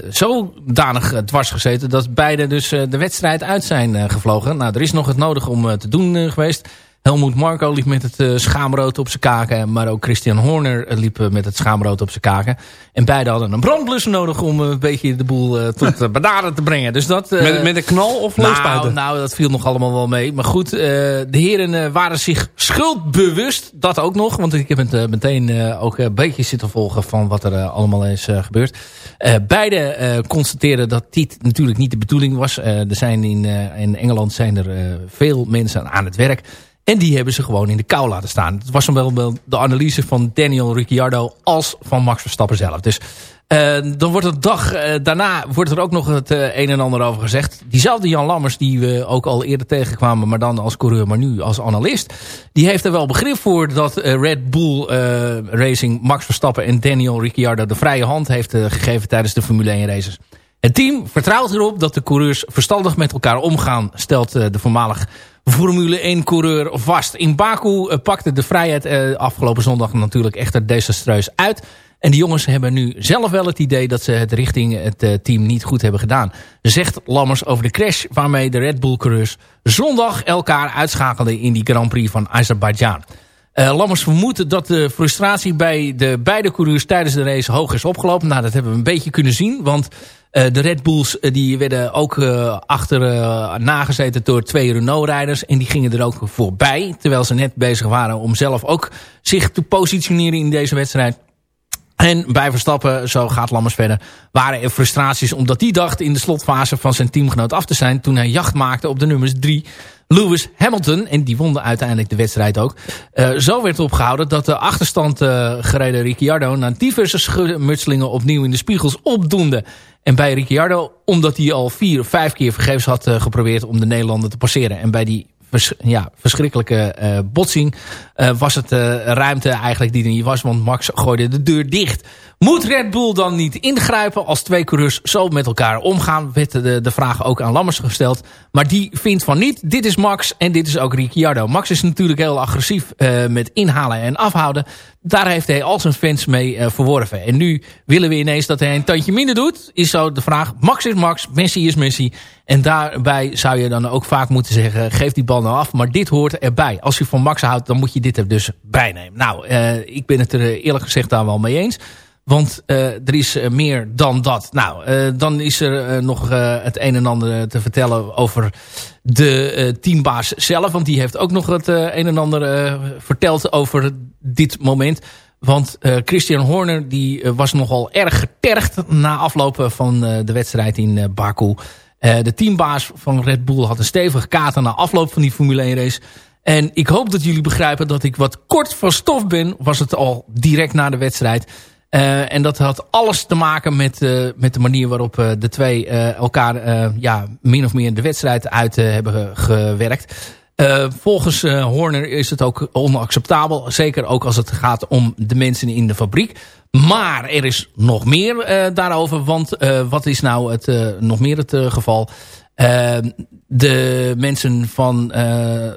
zodanig dwars gezeten... dat beide dus de wedstrijd uit zijn gevlogen. Nou, er is nog het nodig om te doen geweest. Helmoet Marco liep met het eh, schaamrood op zijn kaken. Maar ook Christian Horner eh, liep eh, met het schaamrood op zijn kaken. En beide hadden een brandblus nodig om een beetje de boel tot uh, benaderen te brengen. Dus dat, Met, met een knal of nou, nou, dat viel nog allemaal wel mee. Maar goed, de heren waren zich schuldbewust. Dat ook nog. Want ik heb het meteen ook een beetje zitten volgen van wat er allemaal is gebeurd. Beide constateren dat dit natuurlijk niet de bedoeling was. Er zijn in, in Engeland zijn er veel mensen aan het werk. En die hebben ze gewoon in de kou laten staan. Het was dan wel de analyse van Daniel Ricciardo als van Max Verstappen zelf. Dus uh, dan wordt het dag uh, daarna wordt er ook nog het uh, een en ander over gezegd. Diezelfde Jan Lammers die we ook al eerder tegenkwamen, maar dan als coureur, maar nu als analist. Die heeft er wel begrip voor dat Red Bull Racing Max Verstappen en Daniel Ricciardo de vrije hand heeft gegeven tijdens de Formule 1 races. Het team vertrouwt erop dat de coureurs verstandig met elkaar omgaan, stelt de voormalig Formule 1-coureur vast. In Baku pakte de vrijheid afgelopen zondag natuurlijk echter desastreus uit. En die jongens hebben nu zelf wel het idee dat ze het richting het uh, team niet goed hebben gedaan. Zegt Lammers over de crash waarmee de Red Bull-coureurs zondag elkaar uitschakelden in die Grand Prix van Azerbeidzjan. Uh, Lammers vermoedt dat de frustratie bij de beide coureurs tijdens de race hoog is opgelopen. Nou, dat hebben we een beetje kunnen zien, want uh, de Red Bulls die werden ook achter nagezeten door twee Renault-rijders. En die gingen er ook voorbij, terwijl ze net bezig waren om zelf ook zich te positioneren in deze wedstrijd. En bij Verstappen, zo gaat Lammers verder, waren er frustraties omdat hij dacht in de slotfase van zijn teamgenoot af te zijn toen hij jacht maakte op de nummers 3 Lewis Hamilton. En die won uiteindelijk de wedstrijd ook. Uh, zo werd opgehouden dat de achterstand uh, gereden Ricciardo na diverse schudmutselingen opnieuw in de spiegels opdoende. En bij Ricciardo, omdat hij al vier of vijf keer vergeefs had uh, geprobeerd om de Nederlander te passeren. En bij die ja, verschrikkelijke botsing was het ruimte eigenlijk die er niet was. Want Max gooide de deur dicht. Moet Red Bull dan niet ingrijpen als twee coureurs zo met elkaar omgaan? Werd de, de vraag ook aan Lammers gesteld. Maar die vindt van niet. Dit is Max en dit is ook Ricciardo. Max is natuurlijk heel agressief met inhalen en afhouden. Daar heeft hij al zijn fans mee verworven. En nu willen we ineens dat hij een tandje minder doet. Is zo de vraag. Max is Max, Messi is Messi. En daarbij zou je dan ook vaak moeten zeggen... geef die bal nou af, maar dit hoort erbij. Als je van Max houdt, dan moet je dit er dus bij nemen. Nou, uh, ik ben het er eerlijk gezegd daar wel mee eens. Want uh, er is uh, meer dan dat. Nou, uh, dan is er nog het een en ander te vertellen over de teambaas zelf. Want die heeft ook nog het een en ander verteld over dit moment. Want Christian Horner die was nogal erg getergd na aflopen van de wedstrijd in Baku. De teambaas van Red Bull had een stevige kater na afloop van die Formule 1 race. En ik hoop dat jullie begrijpen dat ik wat kort van stof ben. Was het al direct na de wedstrijd. Uh, en dat had alles te maken met, uh, met de manier waarop uh, de twee elkaar ja, min of meer de wedstrijd uit hebben gewerkt. volgens Horner is het ook onacceptabel. Zeker ook als het gaat om de mensen in de fabriek. Maar er is nog meer daarover. Want wat is nou het, nog meer het geval? De mensen van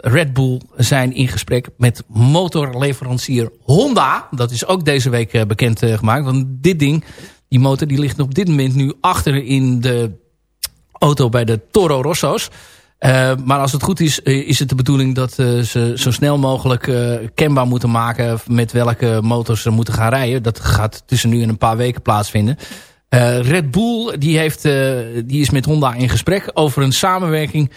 Red Bull zijn in gesprek met motorleverancier Honda. Dat is ook deze week bekend gemaakt. Want dit ding, die motor, die ligt op dit moment nu achter in de auto bij de Toro Rosso's. Uh, maar als het goed is, is het de bedoeling dat ze zo snel mogelijk uh, kenbaar moeten maken met welke motors ze moeten gaan rijden. Dat gaat tussen nu en een paar weken plaatsvinden. Red Bull die heeft, die is met Honda in gesprek over een samenwerking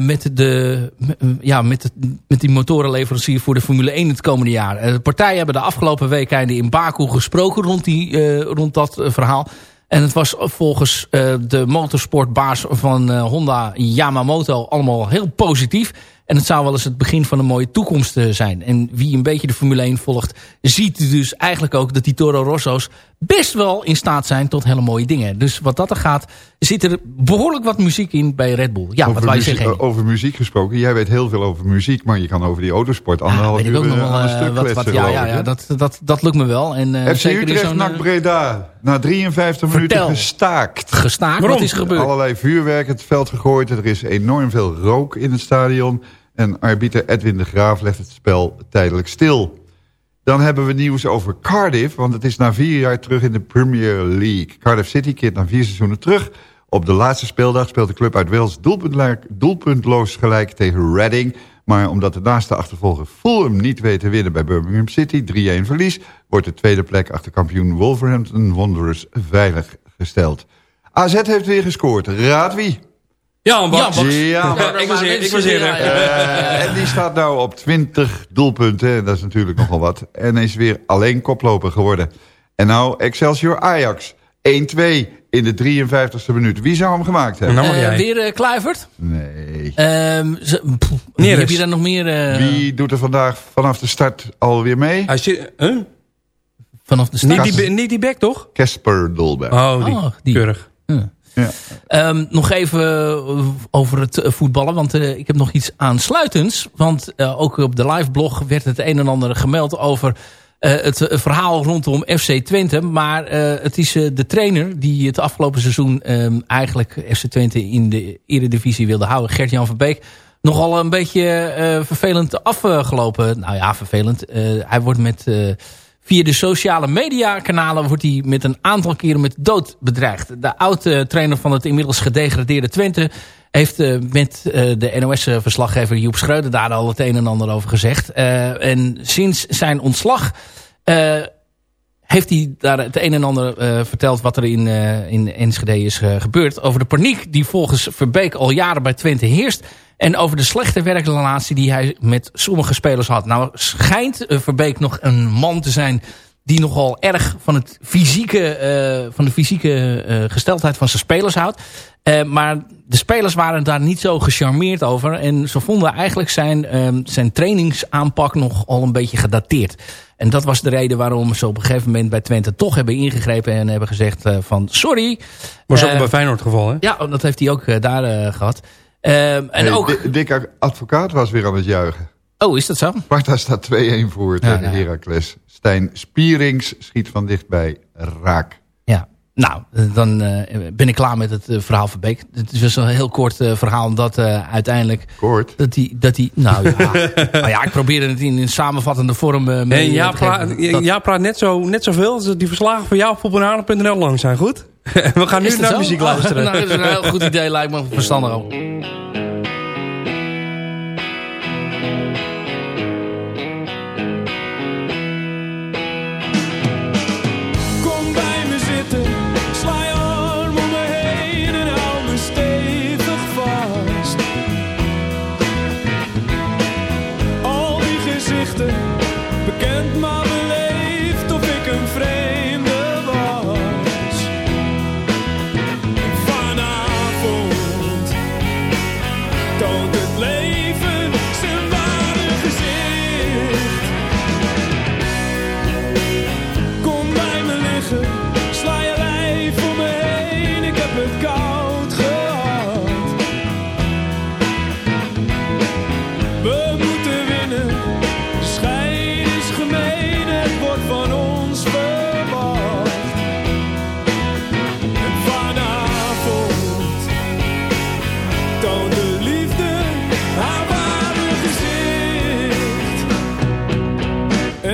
met, de, ja, met, met die motorenleverancier voor de Formule 1 het komende jaar. de partijen hebben de afgelopen week in Baku gesproken rond, die, rond dat verhaal. En het was volgens de motorsportbaas van Honda Yamamoto allemaal heel positief. En het zou wel eens het begin van een mooie toekomst eh, zijn. En wie een beetje de Formule 1 volgt, ziet dus eigenlijk ook dat die Toro Rosso's best wel in staat zijn tot hele mooie dingen. Dus wat dat er gaat, zit er behoorlijk wat muziek in bij Red Bull. Ja, over wat wij muziek, zeggen. Over muziek gesproken, jij weet heel veel over muziek, maar je kan over die autosport anderhalf ja, uur nog wel, een uh, stuk wat, wat, Ja, ja, ja dat, dat, dat lukt me wel. En, uh, FC Utrecht, NAC Breda, na 53 minuten gestaakt. Gestaakt? Waarom? Wat is er gebeurd? Allerlei vuurwerk het veld gegooid, er is enorm veel rook in het stadion... En arbiter Edwin de Graaf legt het spel tijdelijk stil. Dan hebben we nieuws over Cardiff, want het is na vier jaar terug in de Premier League. Cardiff City keert na vier seizoenen terug. Op de laatste speeldag speelt de club uit Wales doelpuntloos gelijk tegen Reading. Maar omdat de naaste achtervolger Fulham niet weet te winnen bij Birmingham City, 3-1 verlies, wordt de tweede plek achter kampioen Wolverhampton Wanderers veilig gesteld. AZ heeft weer gescoord. Raad wie? Ja, een Baks. Ja, ja, [LAUGHS] ik was hier. Ik was hier. Uh, en die staat nou op 20 doelpunten. Dat is natuurlijk nogal wat. En is weer alleen koploper geworden. En nou Excelsior Ajax. 1-2 in de 53ste minuut. Wie zou hem gemaakt hebben? Nou, uh, weer uh, Kluivert? Nee. Um, heb je daar nog meer... Wie doet er vandaag vanaf de start alweer mee? Als je, huh? Vanaf de start? Niet die, niet die back, toch? Casper Dolberg. Oh, die. Oh, die. Keurig. Ja. Um, nog even over het voetballen, want uh, ik heb nog iets aansluitends. Want ook op de live blog werd het een en ander gemeld over het verhaal rondom FC Twente. Maar het is de trainer die het afgelopen seizoen um, eigenlijk FC Twente in de eredivisie wilde houden. Gert-Jan van Beek. Nogal een beetje vervelend afgelopen. Nou ja, vervelend. hij wordt met Via de sociale media kanalen wordt hij met een aantal keren met dood bedreigd. De oude trainer van het inmiddels gedegradeerde Twente heeft uh, met uh, de NOS-verslaggever Joep Schreuder daar al het een en ander over gezegd. Uh, en sinds zijn ontslag heeft hij daar het een en ander verteld wat er in, in Enschede is gebeurd. Over de paniek die volgens Verbeek al jaren bij Twente heerst. En over de slechte werkrelatie die hij met sommige spelers had. Nou schijnt Verbeek nog een man te zijn die nogal erg van, het fysieke, uh, van de fysieke uh, gesteldheid van zijn spelers houdt. Uh, maar de spelers waren daar niet zo gecharmeerd over. En ze vonden eigenlijk zijn, zijn trainingsaanpak nog al een beetje gedateerd. En dat was de reden waarom ze op een gegeven moment bij Twente toch hebben ingegrepen. En hebben gezegd van sorry. Was ook bij Feyenoord geval hè? Ja, dat heeft hij ook daar gehad. Uh, en hey, ook... Dick Advocaat was weer aan het juichen. Oh, is dat zo? Sparta staat 2-1 voor tegen ja, ja. Heracles. Stijn Spierings schiet van dichtbij raak. Nou, dan uh, ben ik klaar met het uh, verhaal van Beek. Het is dus een heel kort uh, verhaal dat uiteindelijk... Kort? Dat die, dat die, nou ja, [LAUGHS] nou ja, ik probeerde het in een samenvattende vorm mee hey, ja, praat, dat... ja, praat net, zo, net zoveel als die verslagen van jou op lang zijn, goed? [LAUGHS] We gaan nu naar muziek luisteren. [LAUGHS] nou, dat is een heel goed idee, lijkt me verstandig ook.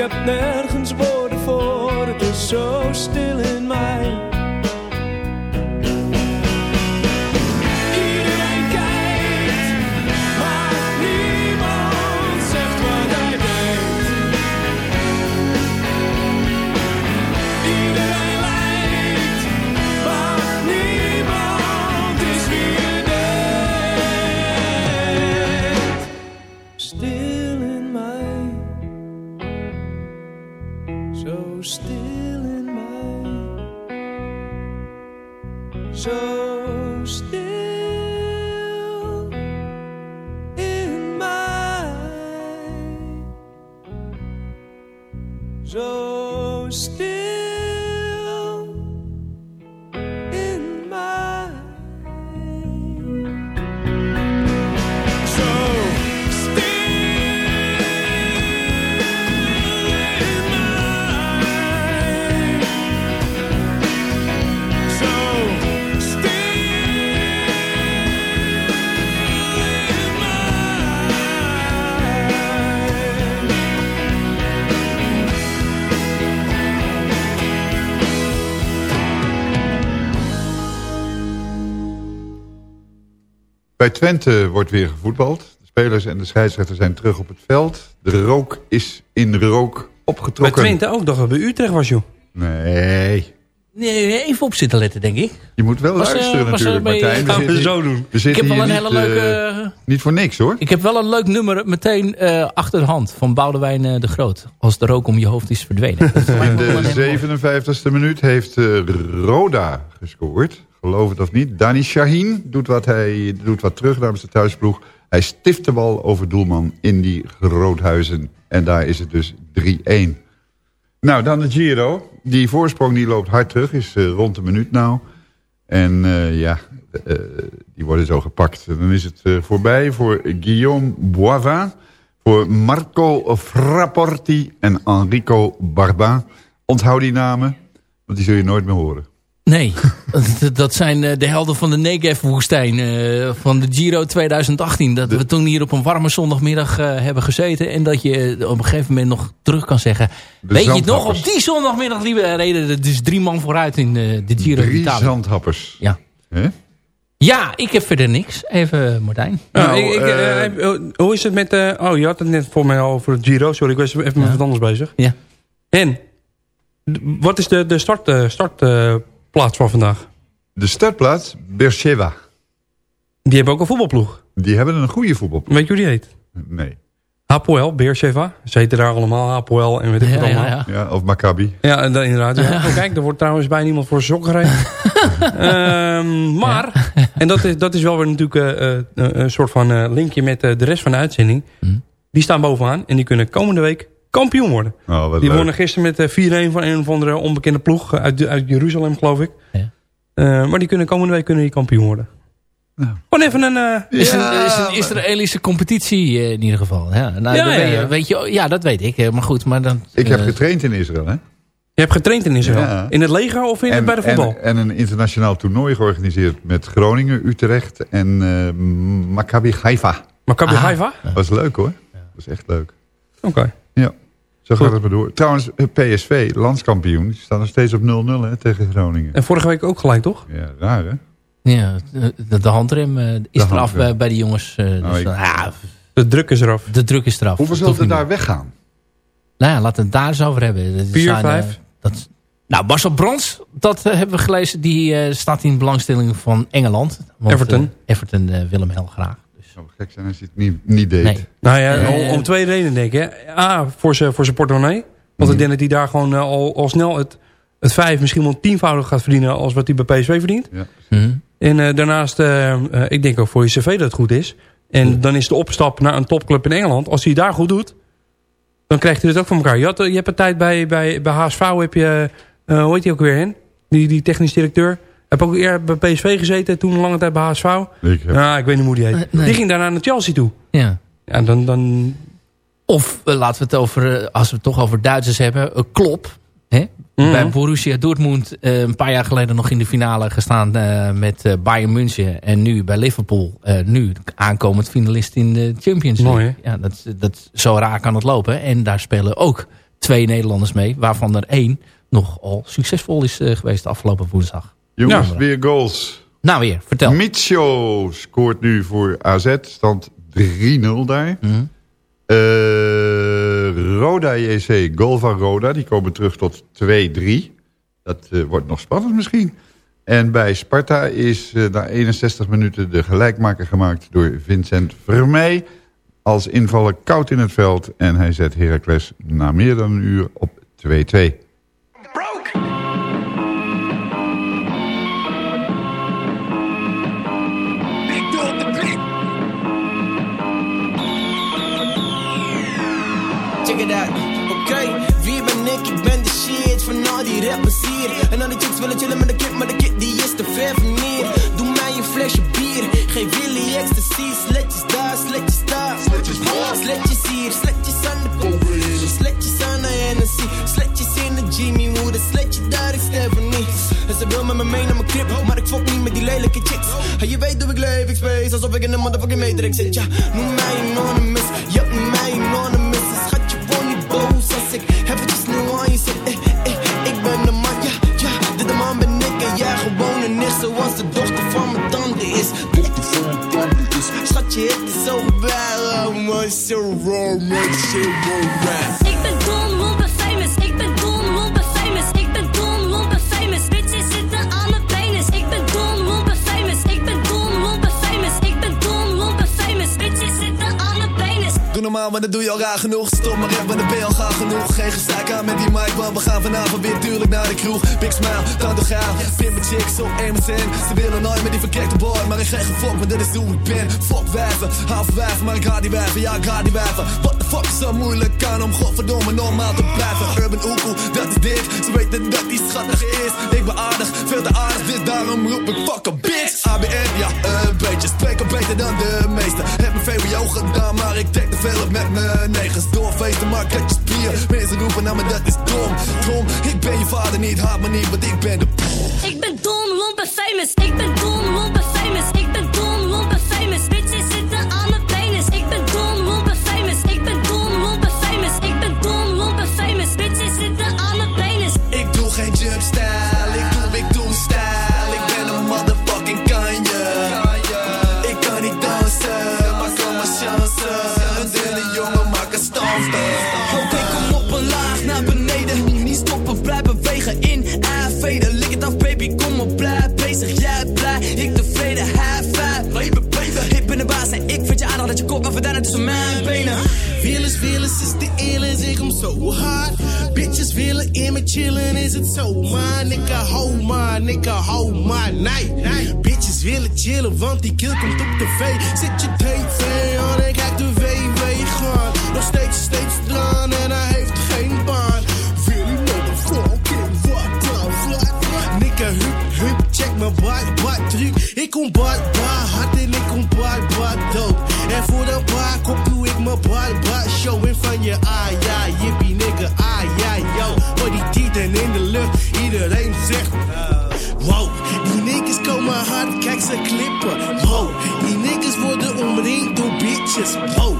Heb nergens Bij Twente wordt weer gevoetbald. De spelers en de scheidsrechter zijn terug op het veld. De rook is in rook Bij opgetrokken. Twente ook, dat bij Utrecht was, joh. Nee, Nee, even op zitten letten, denk ik. je moet wel Was, eh, luisteren er natuurlijk, bij- Martijn. Gaan we zo doen. we Ik heb wel een niet, hele eh, leuke... niet voor niks hoor. Ik heb wel een leuk nummer meteen eh, achter de hand van Boudewijn eh, de Groot. Als de rook om je hoofd is verdwenen. [LAUGHS] In de heel mooi. 57e minuut heeft eh, Roda gescoord. Geloof het of niet. Dani Shaheen doet wat, hij, doet wat terug namens de thuisploeg. Hij stift de bal over doelman in die Groothuizen. En daar is het dus 3-1. Nou, dan de Giro. Die voorsprong die loopt hard terug. Is eh, rond de minuut nou. En eh, ja, eh, die worden zo gepakt. En dan is het voorbij voor Guillaume Boivin. Voor Marco Frapporti en Enrico Barba. Onthoud die namen, want die zul je nooit meer horen. Nee, [LAUGHS] dat- zijn eh, de helden van de Negev-woestijn eh, van de Giro 2018. Dat we toen hier op een warme zondagmiddag eh, hebben gezeten. En dat je op een gegeven moment nog terug kan zeggen... De Weet je het nog, op die zondagmiddag liepen, reden er dus drie man vooruit in de Giro Drie zandhappers. Ja. Hè? Ja, ik heb verder niks. Even Martijn. Nou, Nou, ik, ik, eh, hoe is het met... eh, oh, je had het net voor mij al over het Giro. Sorry, ik was even met wat anders bezig. Ja. En, wat is de, de start, eh, plaats van vandaag? De startplaats, Beersheva. Die hebben ook een voetbalploeg. Die hebben een goede voetbalploeg. Weet je hoe die heet? Nee. Hapoel, Beersheva. Ze heten daar allemaal Hapoel en weet ik Ja, wat ja, allemaal. ja. Ja, of Maccabi. Ja, inderdaad. [LAUGHS] Ja. Oh, kijk, er wordt trouwens bijna iemand voor sokken gereden. [LAUGHS] Ehm, maar, [LAUGHS] en dat is, dat is wel weer natuurlijk eh, eh, een soort van eh, linkje met eh, de rest van de uitzending. Hm. Die staan bovenaan en die kunnen komende week kampioen worden. Oh, wat Die leuk. wonnen gisteren met eh, 4-1 van een of andere onbekende ploeg eh, uit, uit Jeruzalem, geloof ik. Ja. Eh, maar die kunnen komende week kunnen die kampioen worden. Nou. Gewoon even een... eh, Is, Ja, een, is een Israëlische competitie eh, in ieder geval. Ja, nou, Ja, weet, je, ja. weet je, ja, dat weet ik. eh, Maar goed, maar dan... Ik heb eh, getraind in Israël, hè? je hebt getraind in Israël. Ja. In het leger of in, bij de voetbal? En, en een internationaal toernooi georganiseerd met Groningen, Utrecht en eh, Maccabi Haifa. Maccabi Ah. Haifa? Dat was leuk hoor. Dat was echt leuk. Oké. Zo Goed. gaat het maar door. Trouwens, eh, PSV, landskampioen, die staan nog steeds op 0-0 hè, tegen Groningen. En vorige week ook gelijk, toch? Ja, raar hè? Ja, de, de handrem eh, is De eraf handrem. bij, bij de jongens. eh, dus, Nou, ik- dan- ja, De druk is eraf. de druk is eraf. Hoeveel hoeft er daar weggaan? Nou ja, laten we het daar eens over hebben. Dat Vier, zijn, eh, vijf? dat, nou, Marcel Brands, dat eh, hebben we gelezen. Die eh, staat in belangstelling van Engeland. Want, Everton. eh, Everton eh, wil hem heel graag. Dus, Het zou gek zijn als hij het niet, niet deed. nee. Nou ja, om, om twee redenen denk ik. hè. A, voor zijn voor portemonnee. Want ik denk dat hij daar gewoon eh, al, al snel het, het vijf, misschien wel tienvoudig gaat verdienen... als wat hij bij PSV verdient. Ja. Mhm. En eh, daarnaast, eh, ik denk ook voor je cv dat het goed is. En dan is de opstap naar een topclub in Engeland... als hij daar goed doet, dan krijgt hij het ook van elkaar. Je, had, je hebt een tijd bij, bij, bij HSV, heb je, eh, hoe heet die ook weer, hen? Die, die technisch directeur. Heb ook eerder bij PSV gezeten, toen een lange tijd bij HSV. Ik heb, Ja, ik weet niet hoe die heet. Eh, nee. Die ging daarna naar Chelsea toe. Ja. Ja, dan, dan Of eh, laten we het over, eh, als we het toch over Duitsers hebben, uh, Klop. Hè? Mhm. bij Borussia Dortmund eh, een paar jaar geleden nog in de finale gestaan eh, met Bayern München. En nu bij Liverpool, eh, nu aankomend finalist in de Champions League. Mooi, ja, dat, dat, zo raar kan het lopen. En daar spelen ook twee Nederlanders mee, waarvan er één nogal succesvol is geweest afgelopen woensdag. Jongens, Ja. weer goals. Nou weer, vertel. Micho scoort nu voor AZ. Stand 3-0 daar. Mhm. Eh, Roda JC, goal van Roda. Die komen terug tot 2-3. Dat eh, wordt nog spannend misschien. En bij Sparta is eh, na 61 minuten de gelijkmaker gemaakt door Vincent Vermeij. Als invaller koud in het veld. En hij zet Heracles na meer dan een uur op 2-2. En al die chicks willen chillen met de kip, maar de kid die is te ver van hier. Doe mij een flesje bier, geef Willy ecstasy. Sletjes daar, sletjes daar. Sletjes hier, sletjes aan de pool. Sletjes aan de Hennessy. Sletjes in de Jimmy Wood. Een sletje daar is Stephanie. En ze wil met me mee naar mijn crib, maar ik fok niet met die lelijke chicks. En je weet hoe ik leef, ik space, alsof ik in een motherfucking matrix zit. Ja, noem mij anonymous, ja, noem mij anonymous. Niet boos als ik eventjes je zit. Eh, eh, ik ben de man, ja, ja, dit de man ben ik. En jij gewoon een nicht zoals de dochter van mijn tante is. Dochter van mijn tante is. Schatje, het is zo gebeurd, oh man, so raw, man, so raw. Normaal, maar dat doe je al raar genoeg. Stop maar maar dan ben je al gaar genoeg. Geen gezeik aan met die mic, want we gaan vanavond weer tuurlijk naar de kroeg. Big smile, tanto gaaf. Pimp mijn chicks op. Ze willen nooit met die verkrekte boy, maar ik geef geen fuck, maar dit is hoe ik ben. Fuck wijven, half wijven, maar ik ga die wijven, ja ik ga die wijven. What the fuck is zo moeilijk aan om godverdomme normaal te blijven. Urban Oekoe, dat is dit. Ze weten dat die schattig is. Ik ben aardig, veel te aardig, dus daarom roep ik fuck a bitch. ABN, ja een beetje, spreek al beter dan de meesten. Heb mijn VWO gedaan, maar ik trek te op met mijn negens. Doorfeesten, maar je spier. Mensen roepen naar me, dat is dom. Dom, ik ben je vader niet, haat me niet, want ik ben de Ik ben dom, lomp famous. Ik ben dom, lomp famous. Kop kan verdwijnen tussen mijn benen. Willens, willens is de illens, ik kom zo hard. Bitches willen in me chillen, is het zo? Maar nigga, hou maar, nigga, hou maar, nee. Bitches willen chillen, want die kill komt op tv. Zet je tv aan en kijk de WW gaan. Nog steeds, steeds dran en hij heeft geen baan. Willy motherfucking, what the fuck? Nigga, hup, hup, check mijn bad, bad truc. Ik kom bad, bad hard en ik kom bad, bad dood. En voor de bar kop doe ik mijn bad show. En van je ah ja, jippie nigga, ah ja, yo. Hoor die tieten in de lucht, iedereen zegt... Wow, die niggas komen hard, kijk ze klippen. Wow, die niggas worden omringd door bitches. Wow,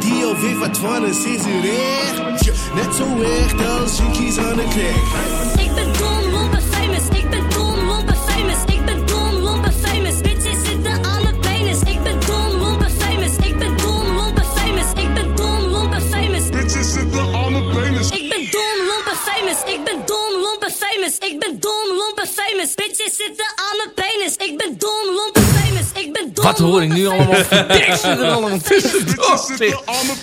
die alweer wat van is, is het echt? Ja, Net zo echt als jinkies aan de crack. Ik ben dom, lomp Wat hoor ik nu allemaal voor teksten er allemaal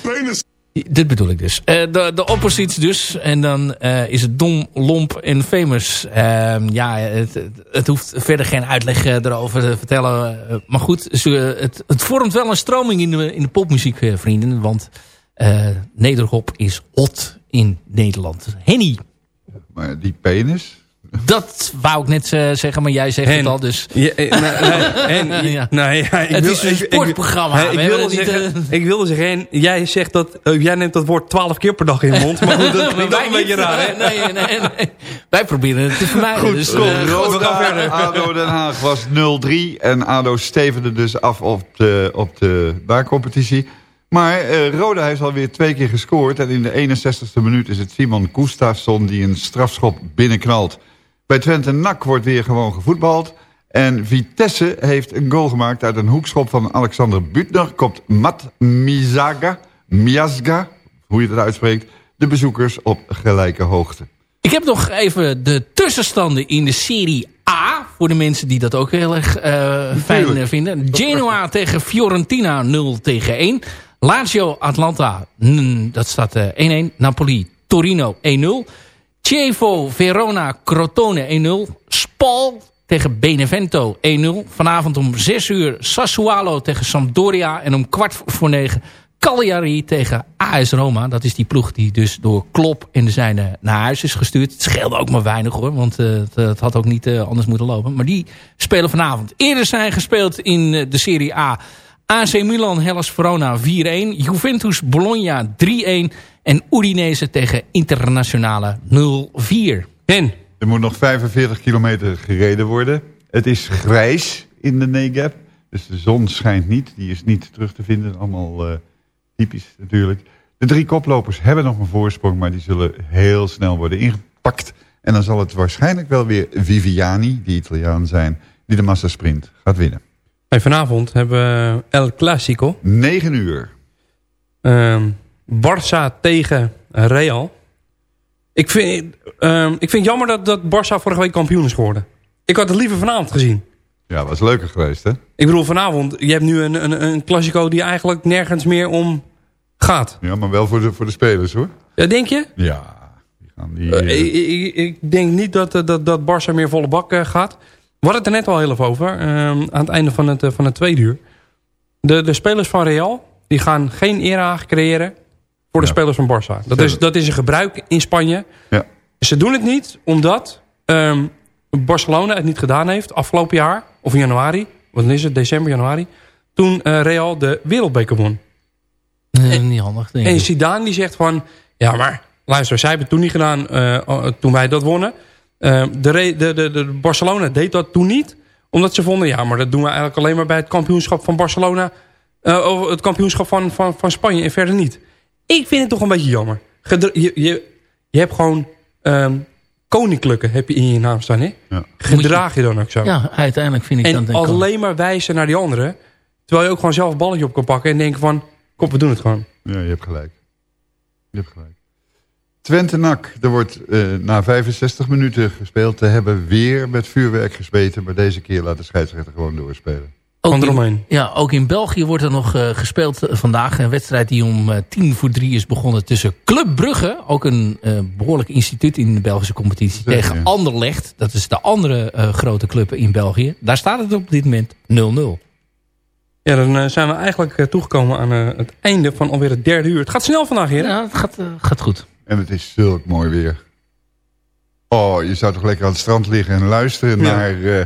penis. Dit bedoel ik dus. Eh, de, de opposites dus. En dan eh, is het dom, lomp en famous. Ehm, ja, het, het, hoeft verder geen uitleg eh, erover te vertellen. Maar goed, ze, het, het vormt wel een stroming in de, in de popmuziek, vrienden. Want eh nederhop is hot in Nederland. Henny. Maar die penis... dat wou ik net eh, zeggen, maar jij zegt Hen. het al. Dus. Ja, nee, nee, [LAUGHS] en- Ja. nee, ja, ik Het wil- is een ik- ik- sportprogramma. Ik, wilde zeggen, eh, ik wilde zeggen, en jij zegt dat, eh, jij neemt dat woord twaalf keer per dag in de mond. Maar goed, dat [LAUGHS] klinkt ook een Wij beetje raar, hè? Nee, nee, nee. Wij proberen het te [LAUGHS] vermijden. Goed, dus, kom. Roda, we gaan verder. ADO Den Haag was 0-3. En ADO stevende dus af op de, op de baarcompetitie. Maar eh, Roda heeft alweer twee keer gescoord. En in de 61ste minuut is het Simon Gustafsson die een strafschop binnenknalt. Bij Twente NAC wordt weer gewoon gevoetbald. En Vitesse heeft een goal gemaakt uit een hoekschop van Alexander Butner. Komt Mat Mizaga, Miazga, hoe je dat uitspreekt, de bezoekers op gelijke hoogte. Ik heb nog even de tussenstanden in de Serie A. Voor de mensen die dat ook heel erg eh, fijn eh, vinden. Genoa [LAUGHS] tegen Fiorentina 0 tegen 1. Lazio Atlanta, dat staat eh, 1-1. Napoli Torino 1-0. Chievo Verona Crotone 1-0. Spal tegen Benevento 1-0. Vanavond om 6 uur Sassuolo tegen Sampdoria. En om kwart voor 9 Cagliari tegen AS Roma. Dat is die ploeg die dus door Klop en de zijne naar huis is gestuurd. Het scheelde ook maar weinig hoor. Want eh, het, het had ook niet eh, anders moeten lopen. Maar die spelen vanavond. Eerder zijn gespeeld in eh, de Serie A. AC Milan Hellas Verona 4-1. Juventus Bologna 3-1. En Udinese tegen Internationale 0-4. En, Er moet nog 45 kilometer gereden worden. Het is grijs in de Negev. Dus de zon schijnt niet. Die is niet terug te vinden. Allemaal eh, typisch natuurlijk. De drie koplopers hebben nog een voorsprong. Maar die zullen heel snel worden ingepakt. En dan zal het waarschijnlijk wel weer Viviani, die Italiaan zijn... die de massasprint gaat winnen. en vanavond hebben we El Clasico. 9 uur. Ehm Barça tegen Real. Ik vind, ehm, ik vind het jammer dat, dat Barça vorige week kampioen is geworden. Ik had het liever vanavond gezien. Ja, was leuker geweest, hè? Ik bedoel, vanavond, je hebt nu een, een, een Clasico die eigenlijk nergens meer om gaat. Ja, maar wel voor de, voor de spelers, hoor. Ja, denk je? Ja, die gaan die... Eh, ik, ik, ik denk niet dat, eh, dat, dat Barça meer volle bak eh, gaat. We hadden het er net al heel even over. ehm, aan het einde van het, van het tweede uur. De, de spelers van Real die gaan geen era creëren voor de Ja. spelers van Barça. Dat is, dat is een gebruik in Spanje. ja. Ze doen het niet omdat ehm, Barcelona het niet gedaan heeft afgelopen jaar. Of in januari. Wat is het? December, januari. Toen eh, Real de wereldbeker won. Eh, niet handig, denk En ik. Zidane die zegt van... Ja, maar luister, zij hebben het toen niet gedaan eh, toen wij dat wonnen. Eh, de, de, de, de Barcelona deed dat toen niet. Omdat ze vonden, ja, maar dat doen we eigenlijk alleen maar bij het kampioenschap van Barcelona. eh, of het kampioenschap van, van, van Spanje en verder niet. Ik vind het toch een beetje jammer. Je, je, je hebt gewoon ehm, koninklijke heb je in je naam staan, hè? Ja. Gedraag je dan ook zo. Ja, uiteindelijk vind ik en dat denk ik ook. alleen maar wijzen naar die anderen. Terwijl je ook gewoon zelf een balletje op kan pakken en denken van... Kom, we doen het gewoon. Ja, je hebt gelijk. Je hebt gelijk. Twente NAC, er wordt eh, na 65 minuten gespeeld te hebben weer met vuurwerk gesmeten. Maar deze keer laat de scheidsrechter gewoon doorspelen. Ook Van in, ja, ook in België wordt er nog eh, gespeeld eh, vandaag. Een wedstrijd die om eh, tien voor drie is begonnen tussen Club Brugge. Ook een eh, behoorlijk instituut in de Belgische competitie. Tegen ja. Anderlecht. Dat is de andere eh, grote club in België. Daar staat het op dit moment 0-0. Ja, dan zijn we eigenlijk toegekomen aan het einde van alweer het derde uur. Het gaat snel vandaag, heren. Ja, het gaat, gaat goed. En het is zulk mooi weer. Oh, je zou toch lekker aan het strand liggen en luisteren Ja. naar eh,